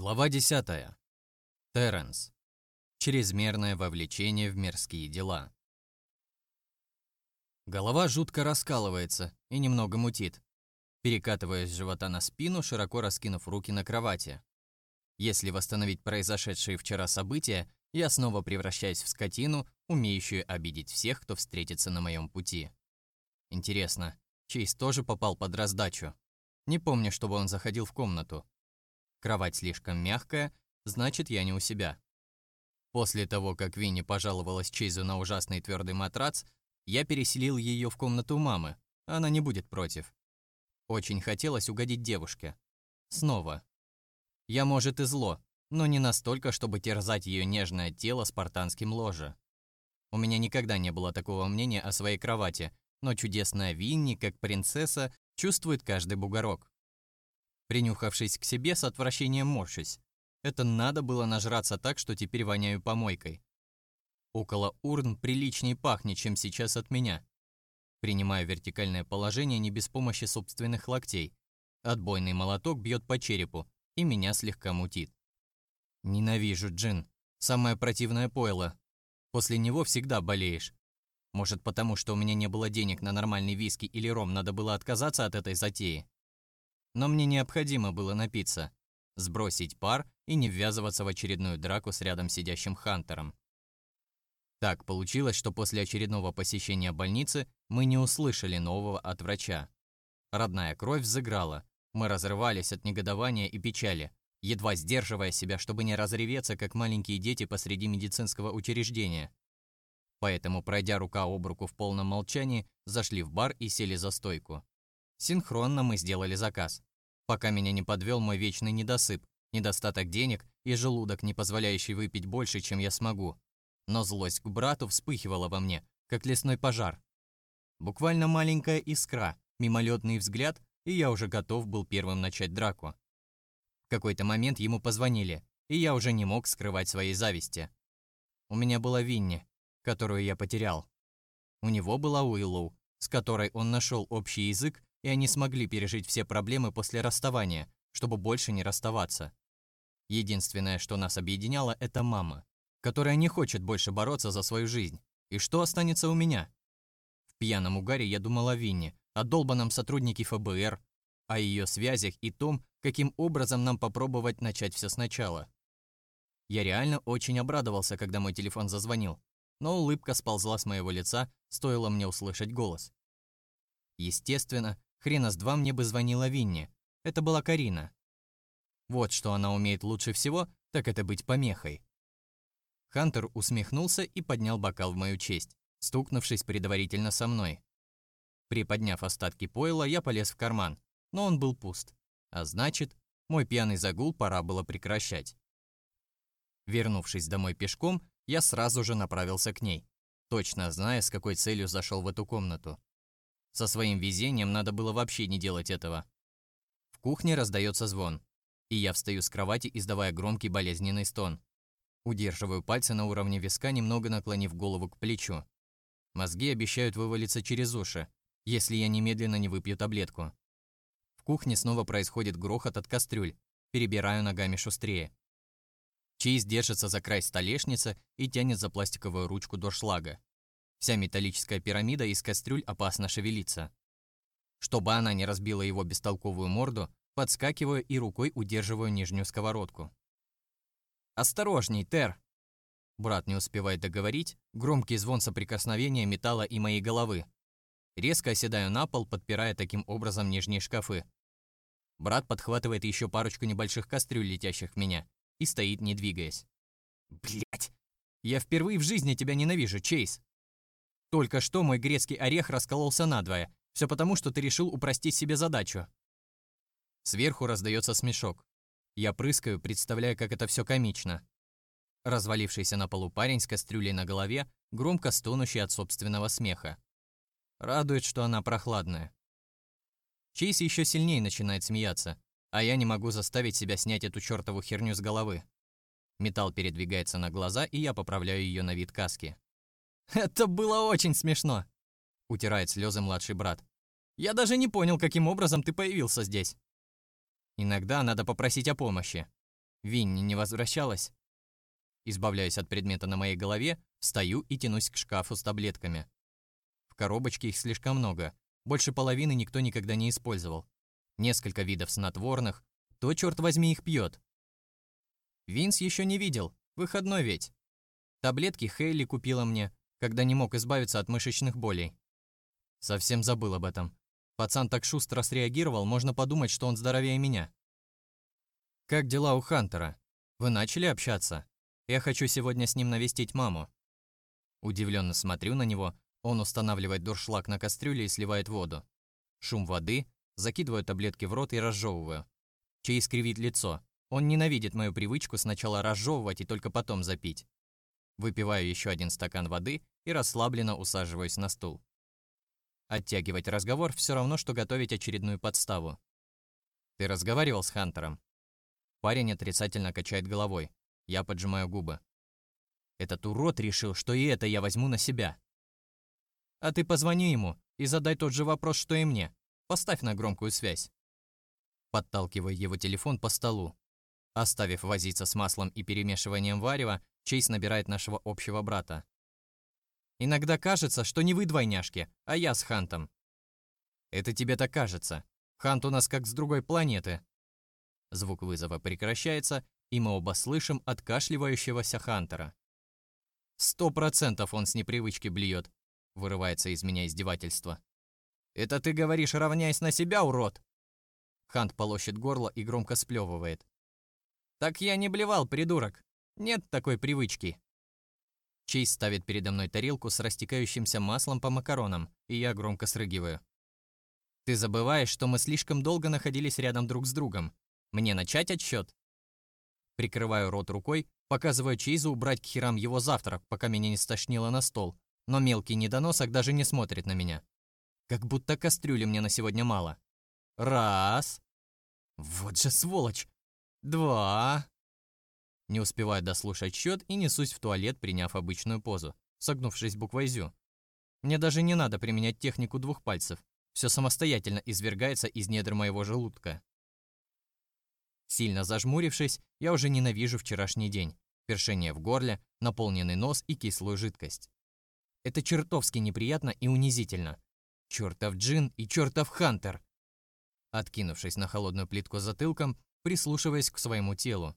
Глава 10. Терренс. Чрезмерное вовлечение в мирские дела. Голова жутко раскалывается и немного мутит. Перекатываясь с живота на спину, широко раскинув руки на кровати. Если восстановить произошедшие вчера события, я снова превращаюсь в скотину, умеющую обидеть всех, кто встретится на моем пути. Интересно, Чейз тоже попал под раздачу? Не помню, чтобы он заходил в комнату. Кровать слишком мягкая, значит, я не у себя. После того, как Винни пожаловалась Чейзу на ужасный твердый матрац, я переселил ее в комнату мамы. Она не будет против. Очень хотелось угодить девушке. Снова. Я, может, и зло, но не настолько, чтобы терзать ее нежное тело спартанским ложе. У меня никогда не было такого мнения о своей кровати, но чудесная Винни, как принцесса, чувствует каждый бугорок. Принюхавшись к себе, с отвращением морщусь. Это надо было нажраться так, что теперь воняю помойкой. Около урн приличней пахнет, чем сейчас от меня. Принимаю вертикальное положение не без помощи собственных локтей. Отбойный молоток бьет по черепу, и меня слегка мутит. Ненавижу джин. Самое противное пойло. После него всегда болеешь. Может, потому что у меня не было денег на нормальный виски или ром, надо было отказаться от этой затеи но мне необходимо было напиться, сбросить пар и не ввязываться в очередную драку с рядом сидящим Хантером. Так получилось, что после очередного посещения больницы мы не услышали нового от врача. Родная кровь взыграла, мы разрывались от негодования и печали, едва сдерживая себя, чтобы не разреветься, как маленькие дети посреди медицинского учреждения. Поэтому, пройдя рука об руку в полном молчании, зашли в бар и сели за стойку. Синхронно мы сделали заказ. Пока меня не подвел мой вечный недосып, недостаток денег и желудок, не позволяющий выпить больше, чем я смогу. Но злость к брату вспыхивала во мне, как лесной пожар. Буквально маленькая искра, мимолетный взгляд, и я уже готов был первым начать драку. В какой-то момент ему позвонили, и я уже не мог скрывать своей зависти. У меня была Винни, которую я потерял. У него была Уиллоу, с которой он нашел общий язык и они смогли пережить все проблемы после расставания, чтобы больше не расставаться. Единственное, что нас объединяло, это мама, которая не хочет больше бороться за свою жизнь. И что останется у меня? В пьяном угаре я думал о Винне, о долбанном сотруднике ФБР, о ее связях и том, каким образом нам попробовать начать все сначала. Я реально очень обрадовался, когда мой телефон зазвонил, но улыбка сползла с моего лица, стоило мне услышать голос. Естественно, Хрена с два мне бы звонила Винни. Это была Карина. Вот что она умеет лучше всего, так это быть помехой. Хантер усмехнулся и поднял бокал в мою честь, стукнувшись предварительно со мной. Приподняв остатки пойла, я полез в карман, но он был пуст. А значит, мой пьяный загул пора было прекращать. Вернувшись домой пешком, я сразу же направился к ней, точно зная, с какой целью зашел в эту комнату. Со своим везением надо было вообще не делать этого. В кухне раздается звон, и я встаю с кровати, издавая громкий болезненный стон. Удерживаю пальцы на уровне виска, немного наклонив голову к плечу. Мозги обещают вывалиться через уши, если я немедленно не выпью таблетку. В кухне снова происходит грохот от кастрюль. Перебираю ногами шустрее. Чейз держится за край столешницы и тянет за пластиковую ручку доршлага. Вся металлическая пирамида из кастрюль опасно шевелится. Чтобы она не разбила его бестолковую морду, подскакиваю и рукой удерживаю нижнюю сковородку. «Осторожней, Тер!» Брат не успевает договорить, громкий звон соприкосновения металла и моей головы. Резко оседаю на пол, подпирая таким образом нижние шкафы. Брат подхватывает еще парочку небольших кастрюль, летящих в меня, и стоит, не двигаясь. Блять! Я впервые в жизни тебя ненавижу, Чейз!» Только что мой грецкий орех раскололся надвое. Все потому, что ты решил упростить себе задачу. Сверху раздается смешок. Я прыскаю, представляя, как это все комично. Развалившийся на полу парень с кастрюлей на голове, громко стонущий от собственного смеха. Радует, что она прохладная. Чейз еще сильнее начинает смеяться, а я не могу заставить себя снять эту чертову херню с головы. Металл передвигается на глаза, и я поправляю ее на вид каски. «Это было очень смешно!» — утирает слезы младший брат. «Я даже не понял, каким образом ты появился здесь». Иногда надо попросить о помощи. Винни не возвращалась? Избавляюсь от предмета на моей голове, встаю и тянусь к шкафу с таблетками. В коробочке их слишком много, больше половины никто никогда не использовал. Несколько видов снотворных, кто, черт возьми, их пьет? Винс еще не видел, выходной ведь. Таблетки Хейли купила мне, когда не мог избавиться от мышечных болей. Совсем забыл об этом. Пацан так шустро среагировал, можно подумать, что он здоровее меня. Как дела у Хантера? Вы начали общаться? Я хочу сегодня с ним навестить маму. Удивленно смотрю на него, он устанавливает дуршлаг на кастрюле и сливает воду. Шум воды, закидываю таблетки в рот и разжевываю. Чей скривит лицо. Он ненавидит мою привычку сначала разжевывать и только потом запить. Выпиваю еще один стакан воды и расслабленно усаживаюсь на стул. Оттягивать разговор все равно, что готовить очередную подставу. «Ты разговаривал с Хантером?» Парень отрицательно качает головой. Я поджимаю губы. Этот урод решил, что и это я возьму на себя. А ты позвони ему и задай тот же вопрос, что и мне. Поставь на громкую связь. Подталкиваю его телефон по столу. Оставив возиться с маслом и перемешиванием варева, Чейз набирает нашего общего брата. «Иногда кажется, что не вы двойняшки, а я с Хантом». «Это тебе так кажется. Хант у нас как с другой планеты». Звук вызова прекращается, и мы оба слышим откашливающегося Хантера. «Сто процентов он с непривычки блюет», — вырывается из меня издевательство. «Это ты говоришь, равняясь на себя, урод?» Хант полощет горло и громко сплевывает. «Так я не блевал, придурок. Нет такой привычки». Чейз ставит передо мной тарелку с растекающимся маслом по макаронам, и я громко срыгиваю. «Ты забываешь, что мы слишком долго находились рядом друг с другом. Мне начать отсчет?» Прикрываю рот рукой, показывая Чейзу убрать к херам его завтрак, пока меня не стошнило на стол, но мелкий недоносок даже не смотрит на меня. Как будто кастрюли мне на сегодня мало. Раз. Вот же сволочь. Два. Не успеваю дослушать счет и несусь в туалет, приняв обычную позу, согнувшись буквой «зю». Мне даже не надо применять технику двух пальцев. Все самостоятельно извергается из недр моего желудка. Сильно зажмурившись, я уже ненавижу вчерашний день. Першение в горле, наполненный нос и кислую жидкость. Это чертовски неприятно и унизительно. Чертов джин и чертов хантер. Откинувшись на холодную плитку затылком, прислушиваясь к своему телу.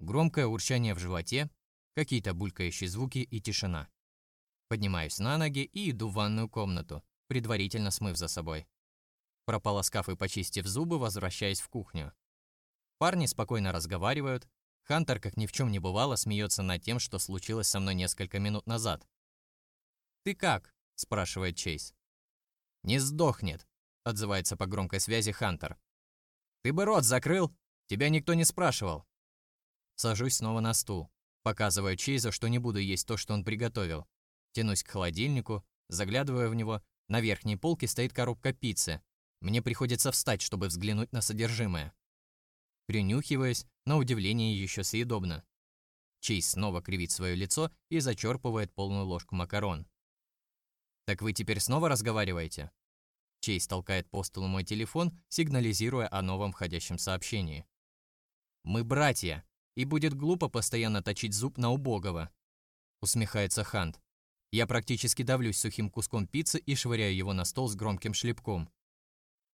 Громкое урчание в животе, какие-то булькающие звуки и тишина. Поднимаюсь на ноги и иду в ванную комнату, предварительно смыв за собой. Прополоскав и почистив зубы, возвращаясь в кухню. Парни спокойно разговаривают. Хантер, как ни в чем не бывало, смеется над тем, что случилось со мной несколько минут назад. «Ты как?» – спрашивает Чейз. «Не сдохнет», — отзывается по громкой связи Хантер. «Ты бы рот закрыл! Тебя никто не спрашивал!» Сажусь снова на стул, показываю Чейзу, что не буду есть то, что он приготовил. Тянусь к холодильнику, заглядываю в него. На верхней полке стоит коробка пиццы. Мне приходится встать, чтобы взглянуть на содержимое. Принюхиваясь, на удивление еще съедобно. Чейз снова кривит свое лицо и зачерпывает полную ложку макарон. «Так вы теперь снова разговариваете?» Чейз толкает по столу мой телефон, сигнализируя о новом входящем сообщении. «Мы братья, и будет глупо постоянно точить зуб на убогого», усмехается Хант. Я практически давлюсь сухим куском пиццы и швыряю его на стол с громким шлепком.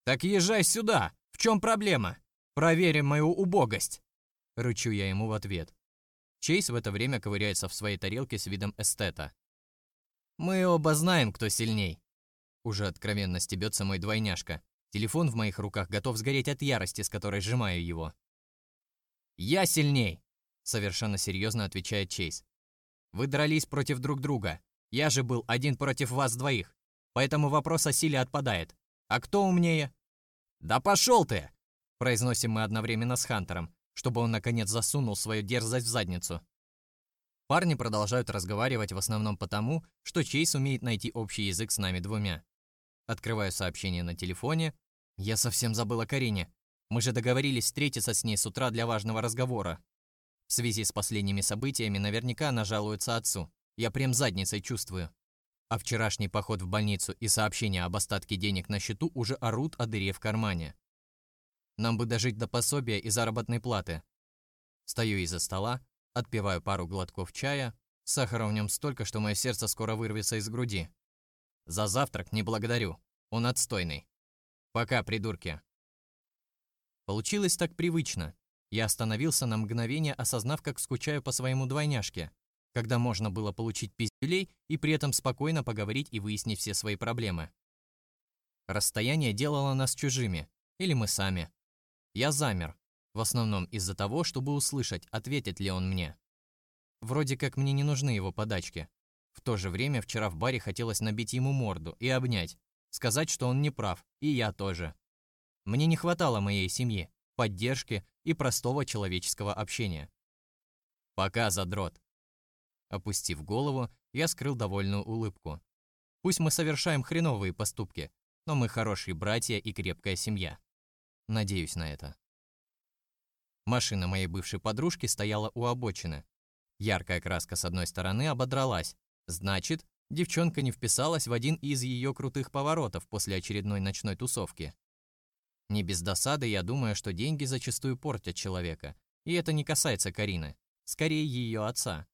«Так езжай сюда! В чем проблема? Проверим мою убогость!» Рычу я ему в ответ. Чейз в это время ковыряется в своей тарелке с видом эстета. Мы оба знаем, кто сильней. Уже откровенно стебется мой двойняшка. Телефон в моих руках готов сгореть от ярости, с которой сжимаю его. «Я сильней!» — совершенно серьезно отвечает Чейз. «Вы дрались против друг друга. Я же был один против вас двоих. Поэтому вопрос о силе отпадает. А кто умнее?» «Да пошел ты!» — произносим мы одновременно с Хантером, чтобы он наконец засунул свою дерзость в задницу. Парни продолжают разговаривать в основном потому, что Чейз умеет найти общий язык с нами двумя. Открываю сообщение на телефоне. Я совсем забыл о Карине. Мы же договорились встретиться с ней с утра для важного разговора. В связи с последними событиями наверняка она жалуется отцу. Я прям задницей чувствую. А вчерашний поход в больницу и сообщение об остатке денег на счету уже орут о дыре в кармане. Нам бы дожить до пособия и заработной платы. Стою из-за стола, отпиваю пару глотков чая, сахара в нем столько, что мое сердце скоро вырвется из груди. За завтрак не благодарю, он отстойный. Пока, придурки. Получилось так привычно. Я остановился на мгновение, осознав, как скучаю по своему двойняшке, когда можно было получить пиздюлей и при этом спокойно поговорить и выяснить все свои проблемы. Расстояние делало нас чужими, или мы сами. Я замер, в основном из-за того, чтобы услышать, ответит ли он мне. Вроде как мне не нужны его подачки. В то же время вчера в баре хотелось набить ему морду и обнять, сказать, что он не прав, и я тоже. Мне не хватало моей семьи, поддержки и простого человеческого общения. Пока, задрот. Опустив голову, я скрыл довольную улыбку. Пусть мы совершаем хреновые поступки, но мы хорошие братья и крепкая семья. Надеюсь на это. Машина моей бывшей подружки стояла у обочины. Яркая краска с одной стороны ободралась. Значит, девчонка не вписалась в один из ее крутых поворотов после очередной ночной тусовки. Не без досады я думаю, что деньги зачастую портят человека. И это не касается Карины. Скорее, ее отца.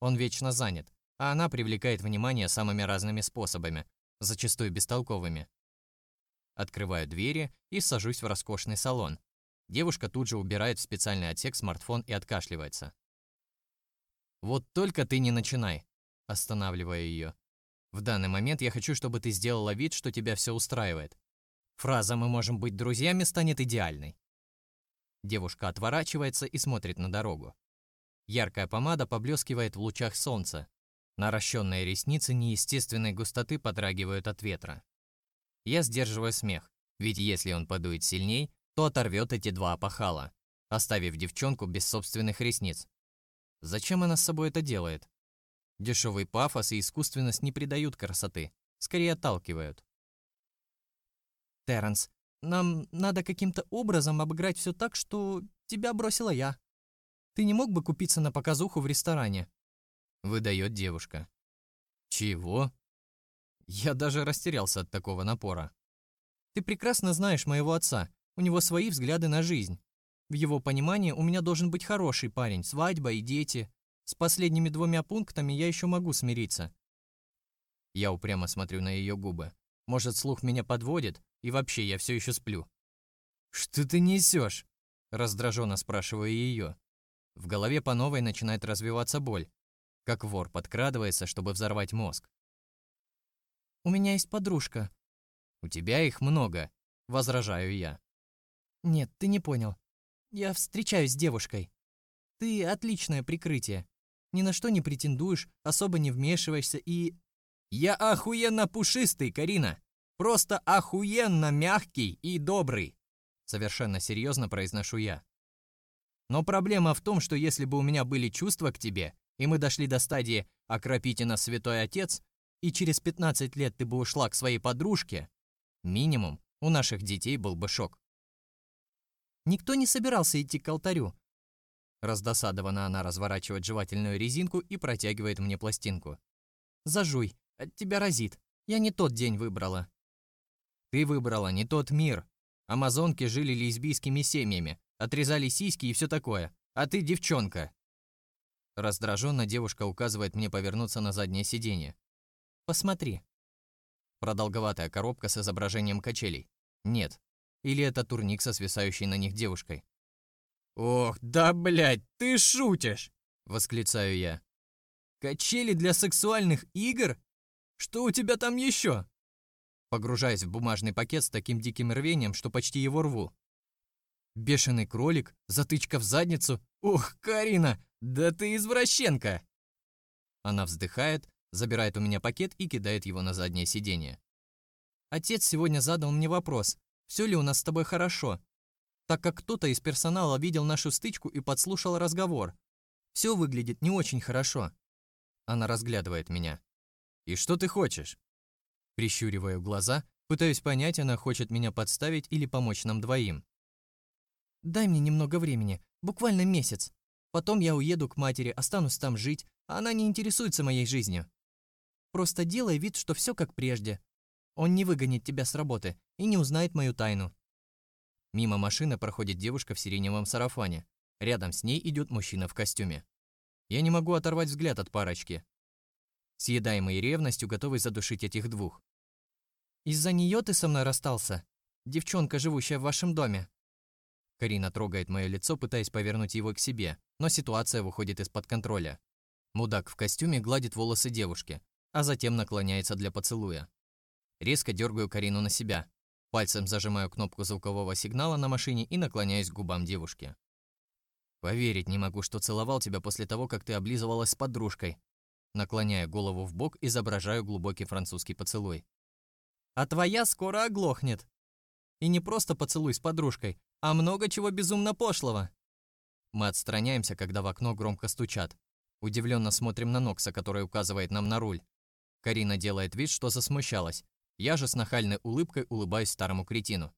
Он вечно занят, а она привлекает внимание самыми разными способами, зачастую бестолковыми. Открываю двери и сажусь в роскошный салон, Девушка тут же убирает в специальный отсек смартфон и откашливается. «Вот только ты не начинай», – останавливая ее. «В данный момент я хочу, чтобы ты сделала вид, что тебя все устраивает. Фраза «мы можем быть друзьями» станет идеальной». Девушка отворачивается и смотрит на дорогу. Яркая помада поблескивает в лучах солнца. Наращенные ресницы неестественной густоты подрагивают от ветра. Я сдерживаю смех, ведь если он подует сильней, то оторвет эти два опахала, оставив девчонку без собственных ресниц. Зачем она с собой это делает? Дешевый пафос и искусственность не придают красоты, скорее отталкивают. Терренс, нам надо каким-то образом обыграть все так, что тебя бросила я. Ты не мог бы купиться на показуху в ресторане? Выдает девушка. Чего? Я даже растерялся от такого напора. Ты прекрасно знаешь моего отца. У него свои взгляды на жизнь. В его понимании у меня должен быть хороший парень, свадьба и дети. С последними двумя пунктами я еще могу смириться. Я упрямо смотрю на ее губы. Может, слух меня подводит, и вообще я все еще сплю. «Что ты несешь?» – раздраженно спрашиваю ее. В голове по новой начинает развиваться боль, как вор подкрадывается, чтобы взорвать мозг. «У меня есть подружка». «У тебя их много», – возражаю я. «Нет, ты не понял. Я встречаюсь с девушкой. Ты отличное прикрытие. Ни на что не претендуешь, особо не вмешиваешься и...» «Я охуенно пушистый, Карина! Просто охуенно мягкий и добрый!» Совершенно серьезно произношу я. Но проблема в том, что если бы у меня были чувства к тебе, и мы дошли до стадии «окропите нас, святой отец», и через 15 лет ты бы ушла к своей подружке, минимум у наших детей был бы шок. Никто не собирался идти к алтарю. Раздосадованно она разворачивает жевательную резинку и протягивает мне пластинку. «Зажуй, от тебя разит. Я не тот день выбрала». «Ты выбрала не тот мир. Амазонки жили лесбийскими семьями, отрезали сиськи и все такое. А ты девчонка». Раздраженно девушка указывает мне повернуться на заднее сиденье. «Посмотри». Продолговатая коробка с изображением качелей. Нет, или это турник со свисающей на них девушкой? «Ох, да блядь, ты шутишь!» – восклицаю я. «Качели для сексуальных игр? Что у тебя там еще?» Погружаясь в бумажный пакет с таким диким рвением, что почти его рву. Бешеный кролик, затычка в задницу. Ух, Карина, да ты извращенка! Она вздыхает, забирает у меня пакет и кидает его на заднее сиденье. Отец сегодня задал мне вопрос, все ли у нас с тобой хорошо, так как кто-то из персонала видел нашу стычку и подслушал разговор. Все выглядит не очень хорошо. Она разглядывает меня. «И что ты хочешь?» Прищуриваю глаза, пытаюсь понять, она хочет меня подставить или помочь нам двоим. «Дай мне немного времени, буквально месяц. Потом я уеду к матери, останусь там жить, а она не интересуется моей жизнью. Просто делай вид, что все как прежде. Он не выгонит тебя с работы и не узнает мою тайну. Мимо машины проходит девушка в сиреневом сарафане. Рядом с ней идет мужчина в костюме. Я не могу оторвать взгляд от парочки. Съедаемый ревностью, готовый задушить этих двух. «Из-за нее ты со мной расстался? Девчонка, живущая в вашем доме?» Карина трогает мое лицо, пытаясь повернуть его к себе, но ситуация выходит из-под контроля. Мудак в костюме гладит волосы девушки, а затем наклоняется для поцелуя. Резко дергаю Карину на себя. Пальцем зажимаю кнопку звукового сигнала на машине и наклоняюсь к губам девушки. «Поверить не могу, что целовал тебя после того, как ты облизывалась с подружкой». Наклоняя голову в бок, изображаю глубокий французский поцелуй. «А твоя скоро оглохнет. И не просто поцелуй с подружкой, а много чего безумно пошлого». Мы отстраняемся, когда в окно громко стучат. Удивленно смотрим на Нокса, который указывает нам на руль. Карина делает вид, что засмущалась. Я же с нахальной улыбкой улыбаюсь старому кретину.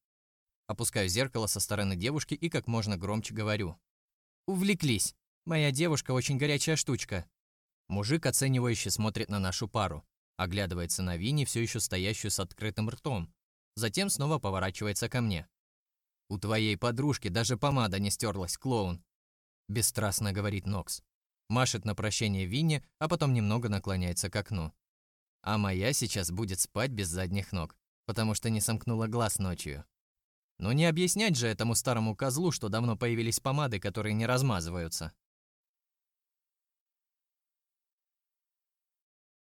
Опускаю зеркало со стороны девушки и как можно громче говорю. «Увлеклись. Моя девушка очень горячая штучка». Мужик оценивающе смотрит на нашу пару. Оглядывается на Винни, все еще стоящую с открытым ртом. Затем снова поворачивается ко мне. «У твоей подружки даже помада не стерлась, клоун!» Бесстрастно говорит Нокс. Машет на прощение Винни, а потом немного наклоняется к окну. А моя сейчас будет спать без задних ног, потому что не сомкнула глаз ночью. Но не объяснять же этому старому козлу, что давно появились помады, которые не размазываются.